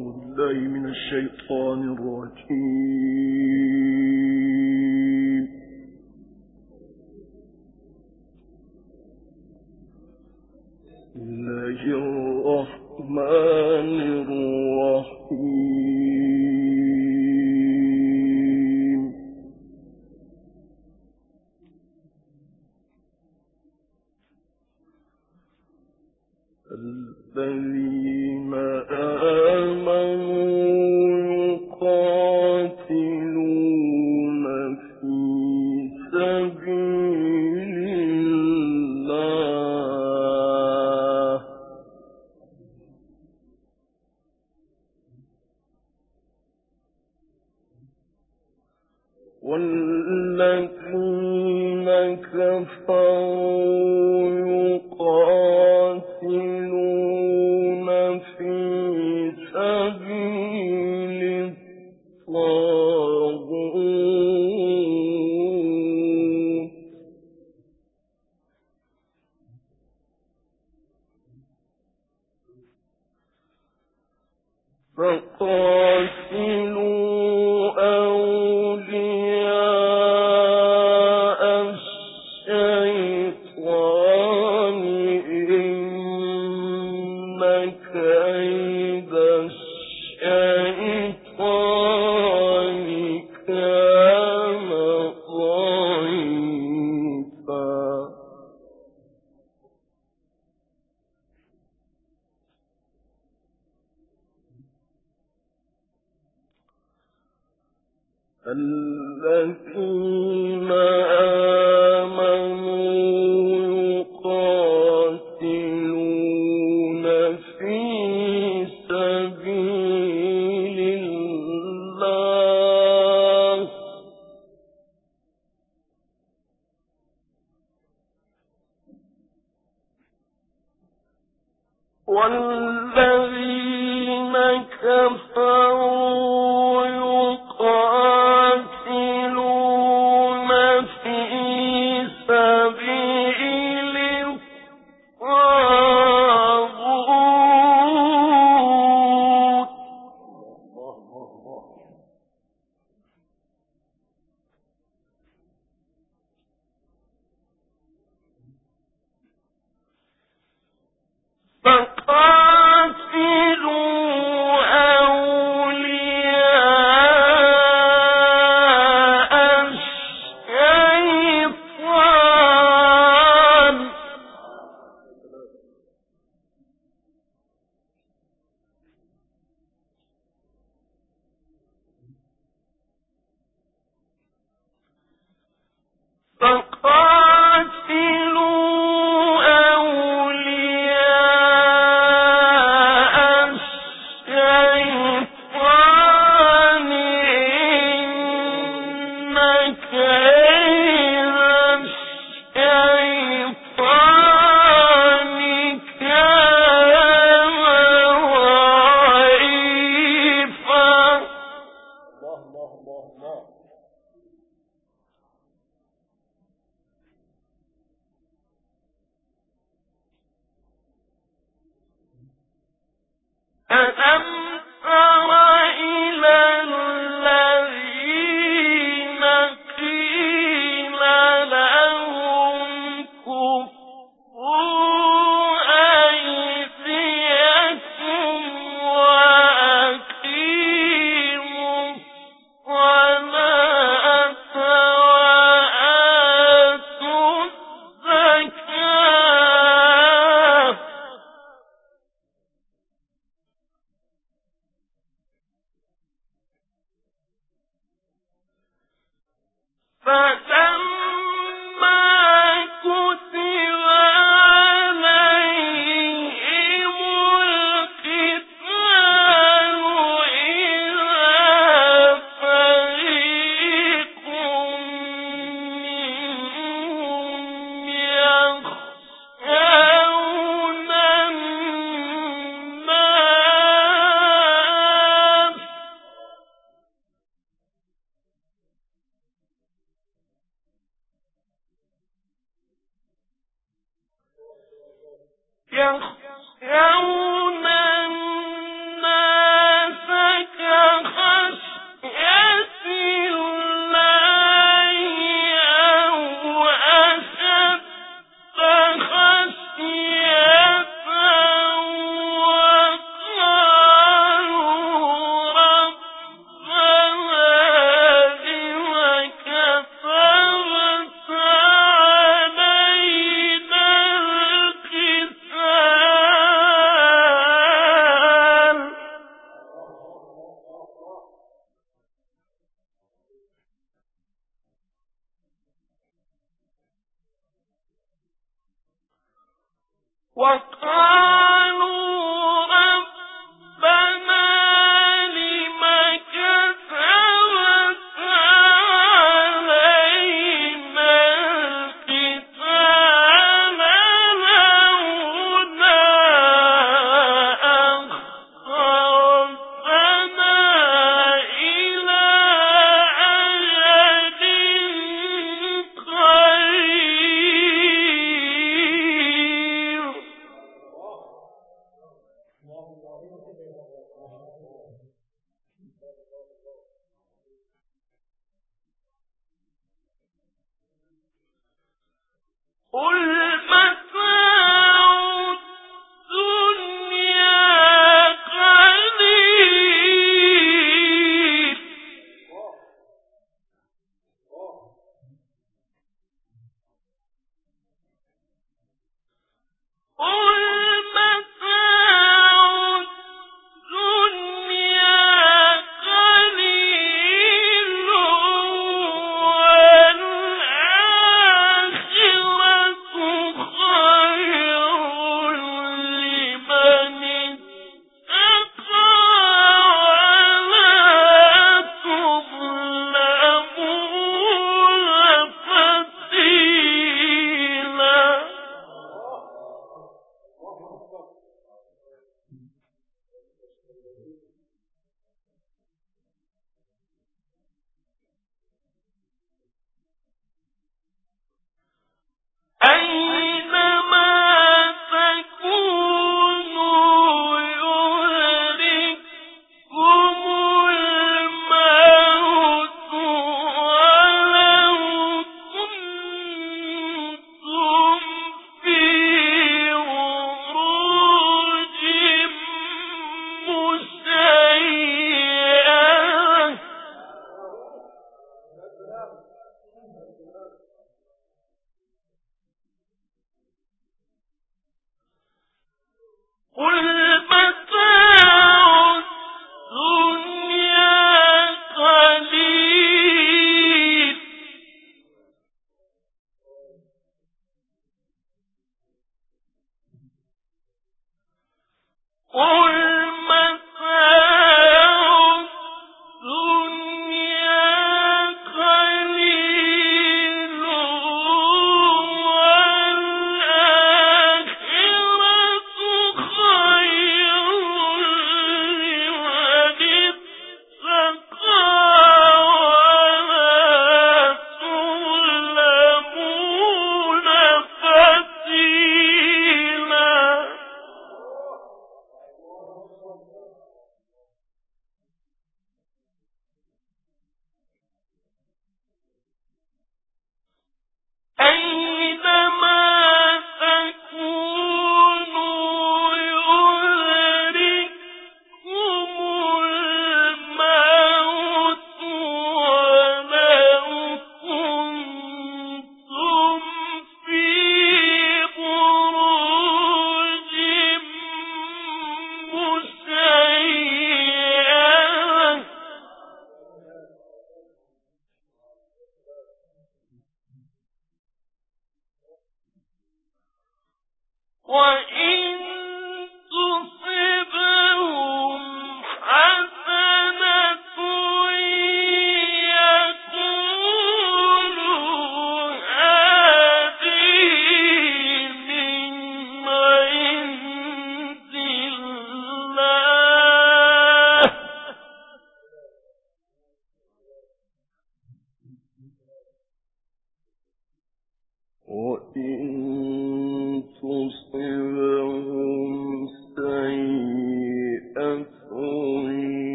أعوذ بالله من الشيطان الرجيم. الله الرحمن الرحيم. كفروا الذين فسلام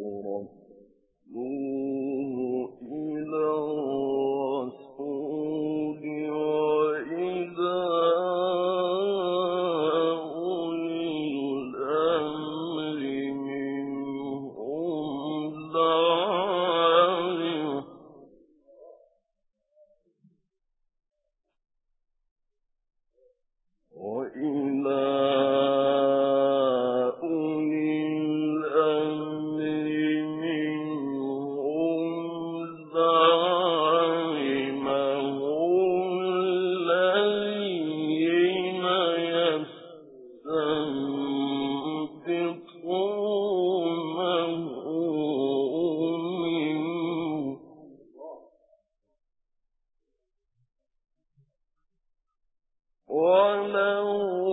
ربكم. ولو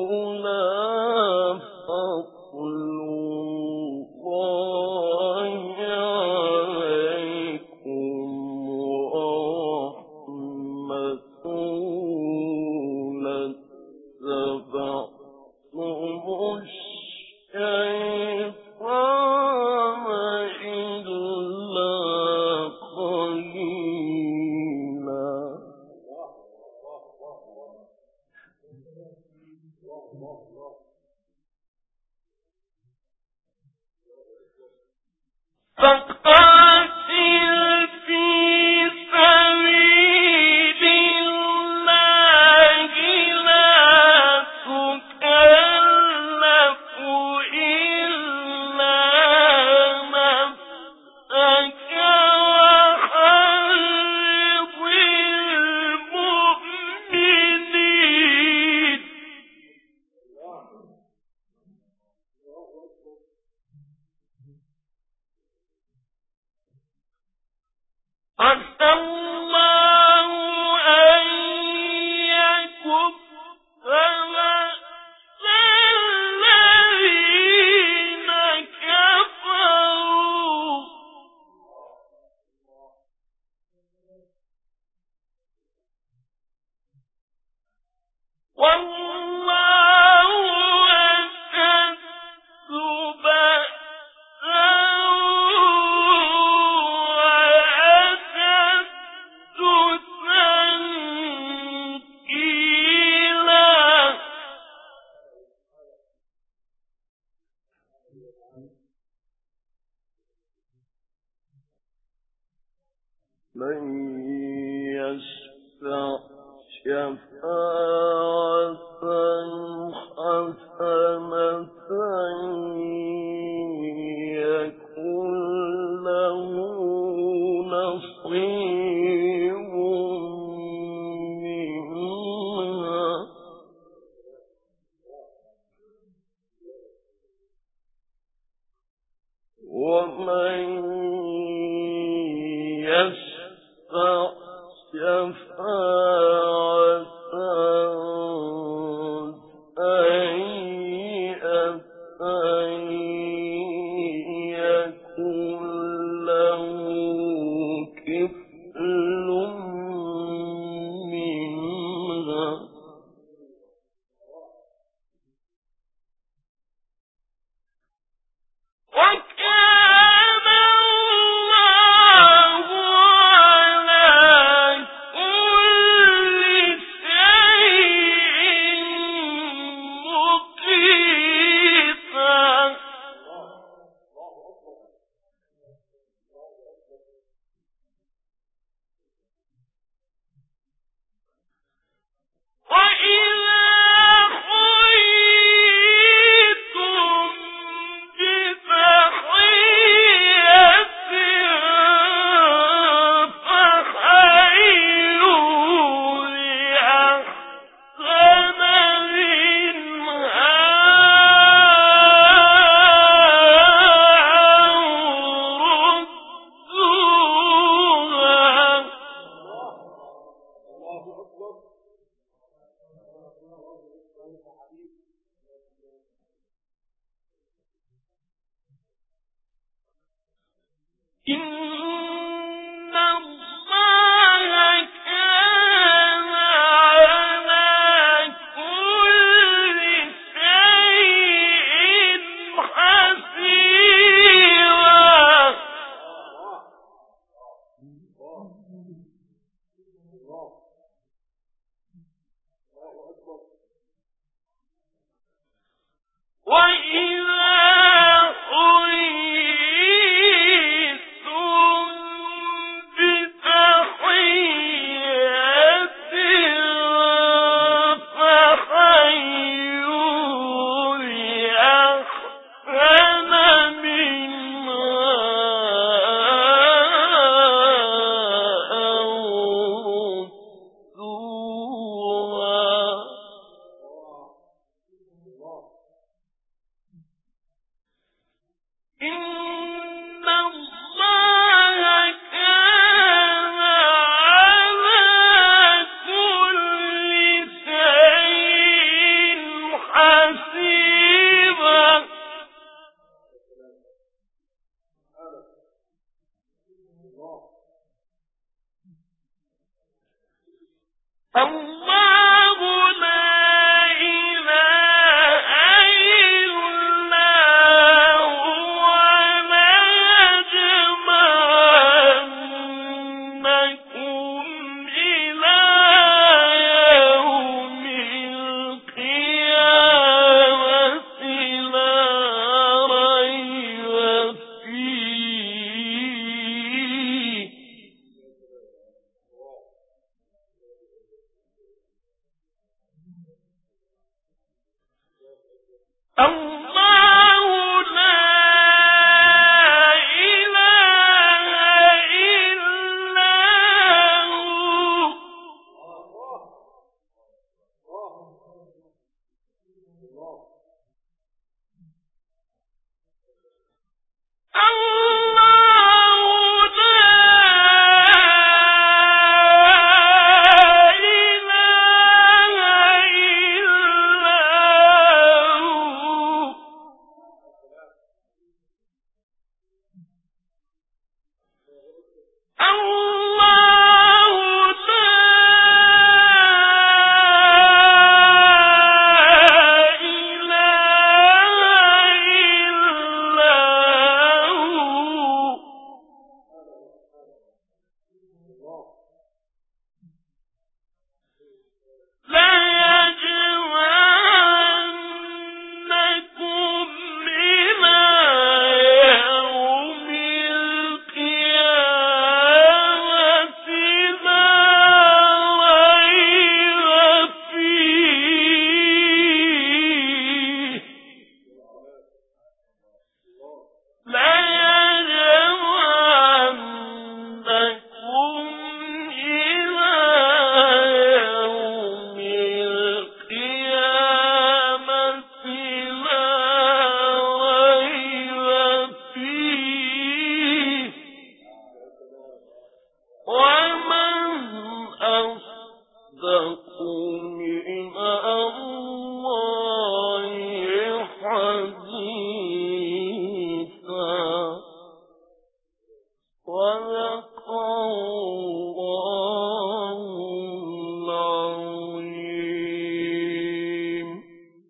من يشفع شفاعة أصدق